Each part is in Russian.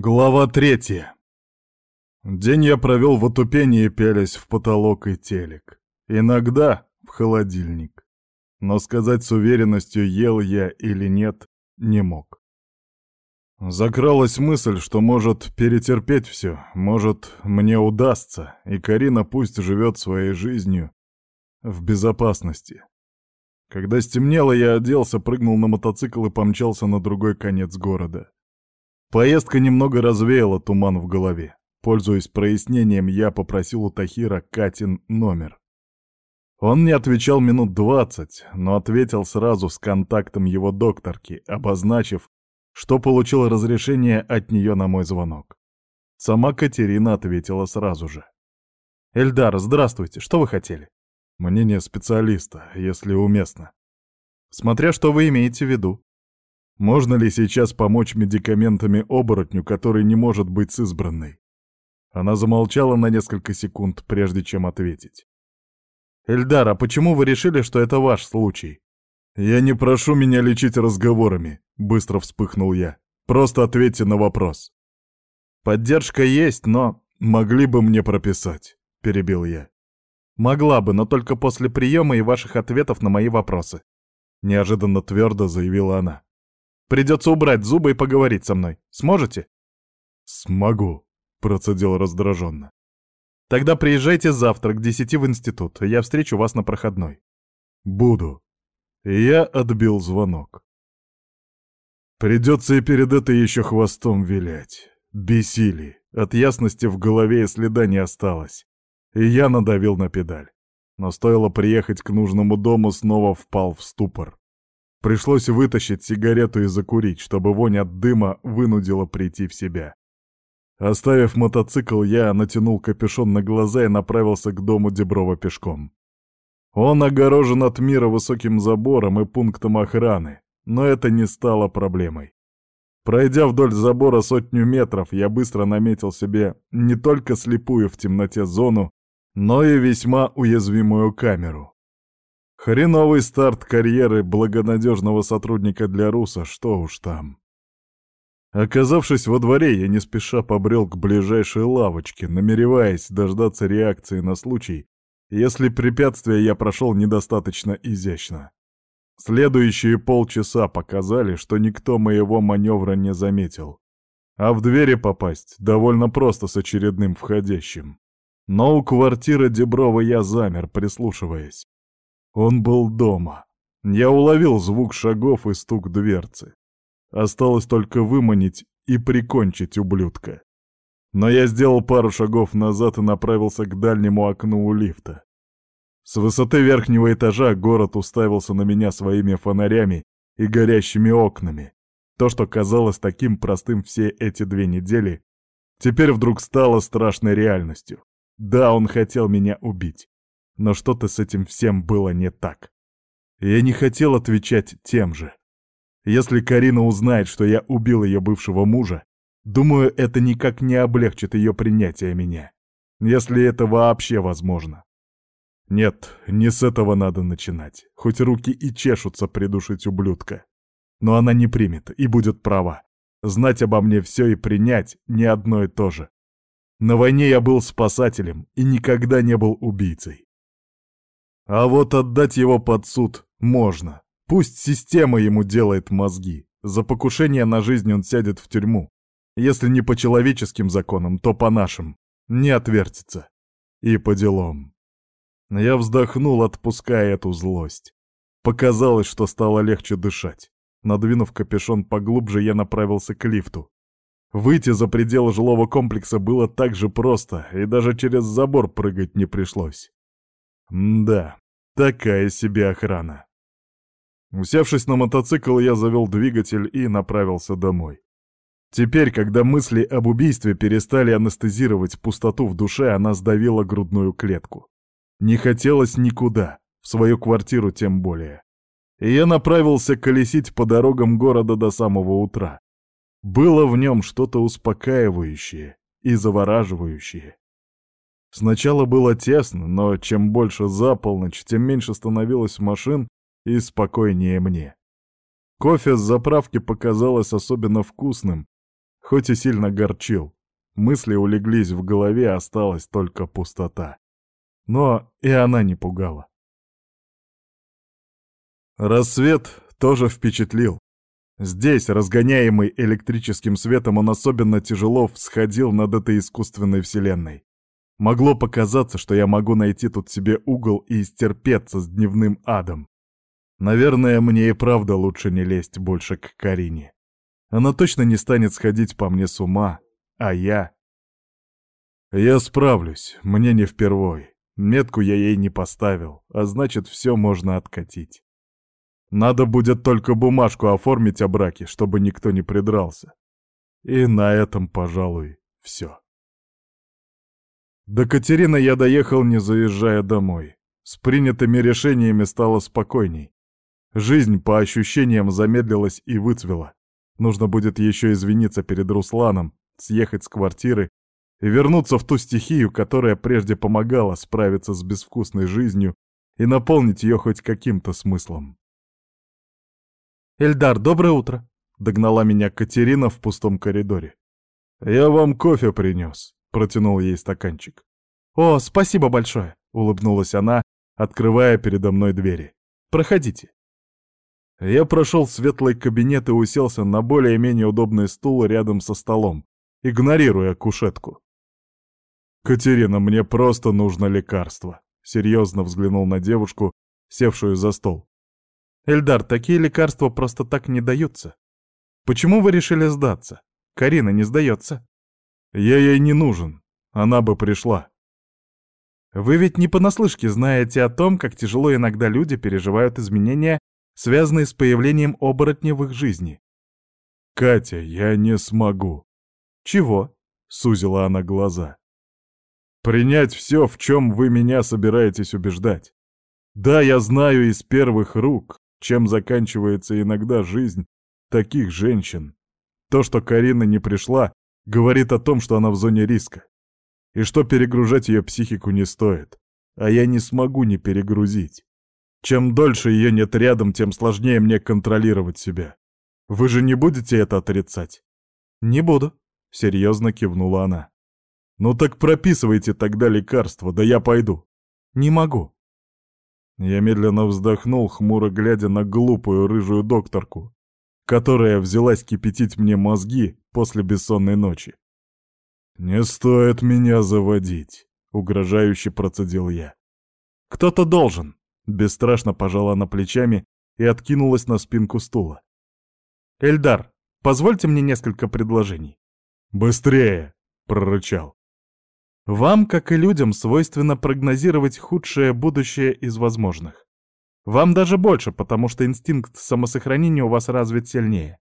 Глава третья. День я провел в отупении, пялясь в потолок и телек. Иногда в холодильник. Но сказать с уверенностью, ел я или нет, не мог. Закралась мысль, что может перетерпеть все, может мне удастся, и Карина пусть живет своей жизнью в безопасности. Когда стемнело, я оделся, прыгнул на мотоцикл и помчался на другой конец города. Поездка немного развеяла туман в голове. Пользуясь прояснением, я попросил у Тахира Катин номер. Он не отвечал минут двадцать, но ответил сразу с контактом его докторки, обозначив, что получил разрешение от нее на мой звонок. Сама Катерина ответила сразу же. «Эльдар, здравствуйте, что вы хотели?» «Мнение специалиста, если уместно». «Смотря что вы имеете в виду». Можно ли сейчас помочь медикаментами оборотню, который не может быть с избранной? Она замолчала на несколько секунд, прежде чем ответить. «Эльдар, а почему вы решили, что это ваш случай?» «Я не прошу меня лечить разговорами», — быстро вспыхнул я. «Просто ответьте на вопрос». «Поддержка есть, но могли бы мне прописать», — перебил я. «Могла бы, но только после приема и ваших ответов на мои вопросы», — неожиданно твердо заявила она. Придется убрать зубы и поговорить со мной. Сможете?» «Смогу», — процедил раздраженно. «Тогда приезжайте завтра к десяти в институт. Я встречу вас на проходной». «Буду». Я отбил звонок. Придется и перед этой еще хвостом вилять. Бесили. От ясности в голове и следа не осталось. И я надавил на педаль. Но стоило приехать к нужному дому, снова впал в ступор. Пришлось вытащить сигарету и закурить, чтобы вонь от дыма вынудила прийти в себя. Оставив мотоцикл, я натянул капюшон на глаза и направился к дому Деброва пешком. Он огорожен от мира высоким забором и пунктом охраны, но это не стало проблемой. Пройдя вдоль забора сотню метров, я быстро наметил себе не только слепую в темноте зону, но и весьма уязвимую камеру. Хреновый старт карьеры благонадежного сотрудника для Руса, что уж там. Оказавшись во дворе, я не спеша побрел к ближайшей лавочке, намереваясь дождаться реакции на случай, если препятствие я прошел недостаточно изящно. Следующие полчаса показали, что никто моего маневра не заметил. А в двери попасть довольно просто с очередным входящим. Но у квартиры Деброва я замер, прислушиваясь. Он был дома. Я уловил звук шагов и стук дверцы. Осталось только выманить и прикончить ублюдка. Но я сделал пару шагов назад и направился к дальнему окну у лифта. С высоты верхнего этажа город уставился на меня своими фонарями и горящими окнами. То, что казалось таким простым все эти две недели, теперь вдруг стало страшной реальностью. Да, он хотел меня убить но что-то с этим всем было не так. Я не хотел отвечать тем же. Если Карина узнает, что я убил ее бывшего мужа, думаю, это никак не облегчит ее принятие меня. Если это вообще возможно. Нет, не с этого надо начинать. Хоть руки и чешутся придушить ублюдка. Но она не примет и будет права. Знать обо мне все и принять — не одно и то же. На войне я был спасателем и никогда не был убийцей. А вот отдать его под суд можно. Пусть система ему делает мозги. За покушение на жизнь он сядет в тюрьму. Если не по человеческим законам, то по нашим. Не отвертится. И по делам. Я вздохнул, отпуская эту злость. Показалось, что стало легче дышать. Надвинув капюшон поглубже, я направился к лифту. Выйти за пределы жилого комплекса было так же просто, и даже через забор прыгать не пришлось. Да, такая себе охрана. Усевшись на мотоцикл, я завел двигатель и направился домой. Теперь, когда мысли об убийстве перестали анестезировать пустоту в душе, она сдавила грудную клетку. Не хотелось никуда, в свою квартиру тем более. И я направился колесить по дорогам города до самого утра. Было в нем что-то успокаивающее и завораживающее. Сначала было тесно, но чем больше за полночь, тем меньше становилось машин и спокойнее мне. Кофе с заправки показалось особенно вкусным, хоть и сильно горчил. Мысли улеглись в голове, осталась только пустота. Но и она не пугала. Рассвет тоже впечатлил. Здесь, разгоняемый электрическим светом, он особенно тяжело всходил над этой искусственной вселенной. Могло показаться, что я могу найти тут себе угол и истерпеться с дневным адом. Наверное, мне и правда лучше не лезть больше к Карине. Она точно не станет сходить по мне с ума, а я... Я справлюсь, мне не впервой. Метку я ей не поставил, а значит, все можно откатить. Надо будет только бумажку оформить о браке, чтобы никто не придрался. И на этом, пожалуй, все. До Катерины я доехал, не заезжая домой. С принятыми решениями стало спокойней. Жизнь, по ощущениям, замедлилась и выцвела. Нужно будет еще извиниться перед Русланом, съехать с квартиры и вернуться в ту стихию, которая прежде помогала справиться с безвкусной жизнью и наполнить ее хоть каким-то смыслом. «Эльдар, доброе утро!» — догнала меня Катерина в пустом коридоре. «Я вам кофе принес», — протянул ей стаканчик. «О, спасибо большое!» — улыбнулась она, открывая передо мной двери. «Проходите». Я прошел в светлый кабинет и уселся на более-менее удобный стул рядом со столом, игнорируя кушетку. «Катерина, мне просто нужно лекарство», — серьезно взглянул на девушку, севшую за стол. Эльдар, такие лекарства просто так не даются. Почему вы решили сдаться? Карина не сдается. Я ей не нужен. Она бы пришла. Вы ведь не понаслышке знаете о том, как тяжело иногда люди переживают изменения, связанные с появлением оборотня в их жизни. «Катя, я не смогу». «Чего?» — сузила она глаза. «Принять все, в чем вы меня собираетесь убеждать. Да, я знаю из первых рук, чем заканчивается иногда жизнь таких женщин. То, что Карина не пришла, говорит о том, что она в зоне риска. И что перегружать ее психику не стоит. А я не смогу не перегрузить. Чем дольше ее нет рядом, тем сложнее мне контролировать себя. Вы же не будете это отрицать? Не буду, серьезно кивнула она. Ну так прописывайте тогда лекарства, да я пойду. Не могу. Я медленно вздохнул, хмуро глядя на глупую рыжую докторку, которая взялась кипятить мне мозги после бессонной ночи. «Не стоит меня заводить», — угрожающе процедил я. «Кто-то должен», — бесстрашно пожала она плечами и откинулась на спинку стула. «Эльдар, позвольте мне несколько предложений». «Быстрее!» — прорычал. Вам, как и людям, свойственно прогнозировать худшее будущее из возможных. Вам даже больше, потому что инстинкт самосохранения у вас развит сильнее.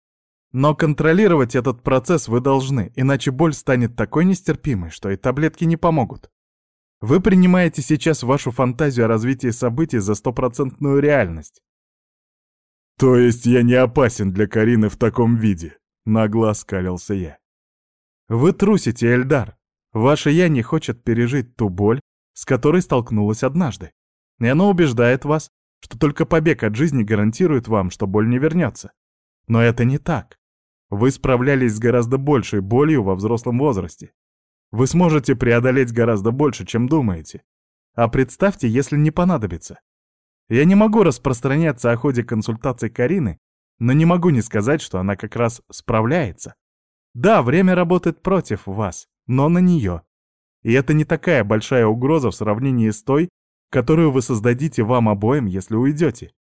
Но контролировать этот процесс вы должны, иначе боль станет такой нестерпимой, что и таблетки не помогут. Вы принимаете сейчас вашу фантазию о развитии событий за стопроцентную реальность. То есть я не опасен для Карины в таком виде? Нагло оскалился я. Вы трусите, Эльдар. Ваше «я» не хочет пережить ту боль, с которой столкнулась однажды. И оно убеждает вас, что только побег от жизни гарантирует вам, что боль не вернется. Но это не так. Вы справлялись с гораздо большей болью во взрослом возрасте. Вы сможете преодолеть гораздо больше, чем думаете. А представьте, если не понадобится. Я не могу распространяться о ходе консультаций Карины, но не могу не сказать, что она как раз справляется. Да, время работает против вас, но на нее. И это не такая большая угроза в сравнении с той, которую вы создадите вам обоим, если уйдете.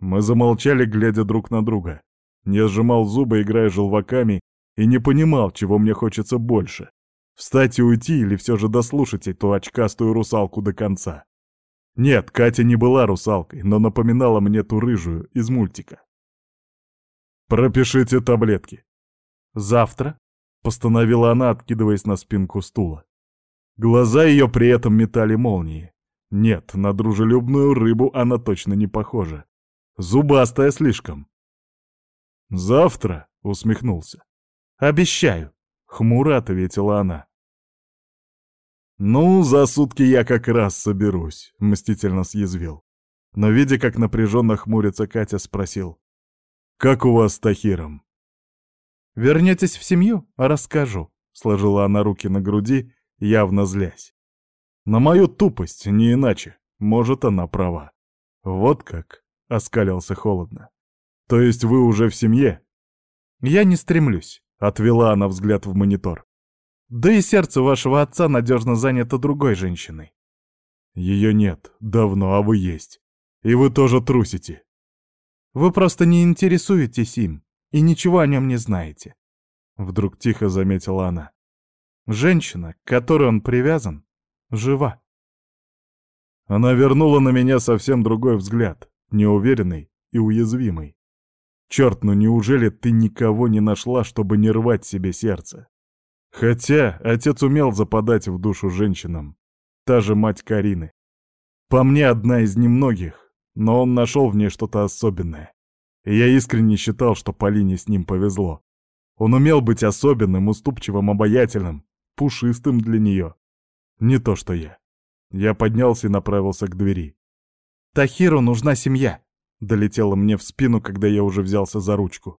Мы замолчали, глядя друг на друга. Я сжимал зубы, играя желваками, и не понимал, чего мне хочется больше. Встать и уйти или все же дослушать эту очкастую русалку до конца. Нет, Катя не была русалкой, но напоминала мне ту рыжую из мультика. «Пропишите таблетки». «Завтра?» — постановила она, откидываясь на спинку стула. Глаза ее при этом метали молнии. Нет, на дружелюбную рыбу она точно не похожа. Зубастая слишком. «Завтра?» — усмехнулся. «Обещаю», — хмуро ответила она. «Ну, за сутки я как раз соберусь», — мстительно съязвил. Но, видя, как напряженно хмурится Катя, спросил. «Как у вас с Тахиром?» Вернетесь в семью? Расскажу», — сложила она руки на груди, явно злясь. «На мою тупость, не иначе. Может, она права». «Вот как?» — оскалился холодно. «То есть вы уже в семье?» «Я не стремлюсь», — отвела она взгляд в монитор. «Да и сердце вашего отца надежно занято другой женщиной». «Ее нет, давно, а вы есть. И вы тоже трусите». «Вы просто не интересуетесь им и ничего о нем не знаете», — вдруг тихо заметила она. «Женщина, к которой он привязан, жива». Она вернула на меня совсем другой взгляд, неуверенный и уязвимый. Черт, ну неужели ты никого не нашла, чтобы не рвать себе сердце? Хотя отец умел западать в душу женщинам. Та же мать Карины. По мне, одна из немногих, но он нашел в ней что-то особенное. И я искренне считал, что Полине с ним повезло. Он умел быть особенным, уступчивым, обаятельным, пушистым для нее. Не то, что я. Я поднялся и направился к двери. «Тахиру нужна семья», — долетело мне в спину, когда я уже взялся за ручку.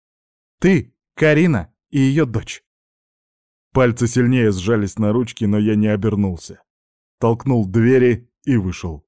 «Ты, Карина и ее дочь». Пальцы сильнее сжались на ручке, но я не обернулся. Толкнул двери и вышел.